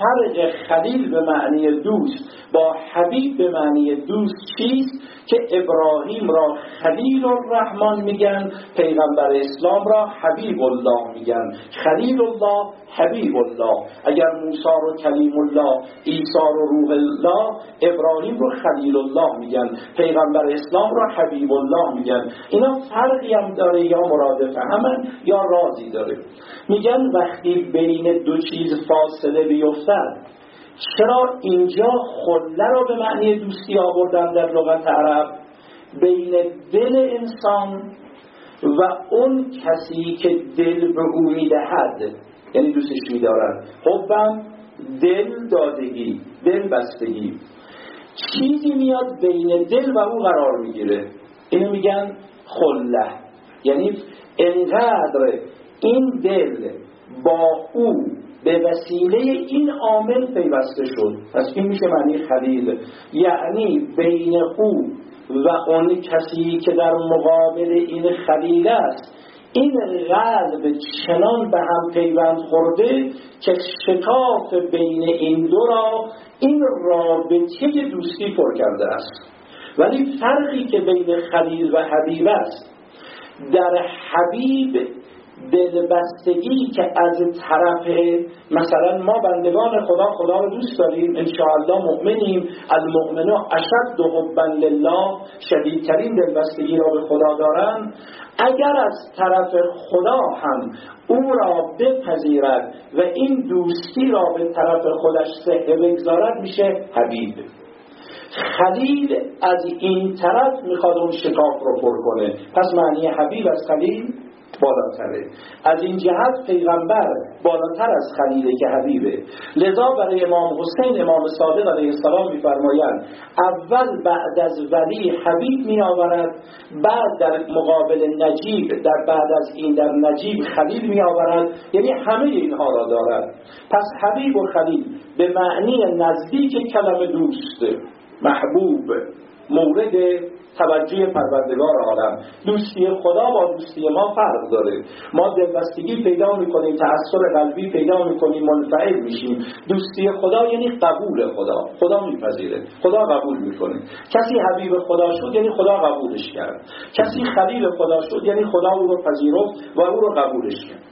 فرق خلیل به معنی دوست با حبیب به معنی دوست چیست که ابراهیم را خلیل الرحمن میگن پیغمبر اسلام را حبیب الله میگن. خلیل الله حبیب الله. اگر موسی رو کلیم الله عیسی رو روح الله ابراهیم رو خلیل الله میگن. پیغمبر اسلام را حبیب الله میگن. اینا فرقی هم داره یا مرادف همن یا رازی داره. میگن وقتی بین دو چیز فاصله چرا اینجا خله را به معنی دوستی آوردن در لغت عرب؟ بین دل انسان و اون کسی که دل به او می‌دهد. یعنی دوستش میدارد حبم دل دادگی دل بستگی. چیزی میاد بین دل و او قرار می‌گیره. اینو میگن خله. یعنی انقدر این دل با او به وسیله این عامل پیوسته شد. پس این میشه معنی خلیل یعنی بین او و اون کسی که در مقابل این خلیل است این قلب چنان به هم پیوند خورده که شکاف بین این دو را این رابطه دوستی پر کرده است. ولی فرقی که بین خلیل و حبیب است در حبیب دلبستگی که از طرف مثلا ما بندگان خدا خدا رو دوست داریم انشاءالله مؤمنیم. المؤمنو اشد حبا لله شدیدترین دلبستگی را به خدا دارن. اگر از طرف خدا هم او را بپذیرد و این دوستی را به طرف خودش سهه بگذارد میشه حبیب. خلیل از این طرف می‌خواد اون شکاف رو پر کنه. پس معنی حبیب از خلیل بالاتره. از این جهت پیغمبر بالاتر از خلیل که حبیبه لذا برای امام حسین امام صادق علیه السلام میفرمایند اول بعد از ولی حبیب می آورد بعد در مقابل نجیب در بعد از این در نجیب خلیل می آورد یعنی همه اینها را دارد. پس حبیب و خلیل به معنی نزدیک کلمه دوست محبوب. مورد توجه پروردگار عالم دوستی خدا با دوستی ما فرق داره. ما دلبستگی پیدا می‌کنیم تأثیر قلبی پیدا می‌کنیم منفعل میشیم. دوستی خدا یعنی قبول خدا. خدا میپذیره. خدا قبول می‌کنه. کسی حبیب خدا شد یعنی خدا قبولش کرد. کسی خلیل خدا شد یعنی خدا او رو پذیرفت و او رو قبولش کرد.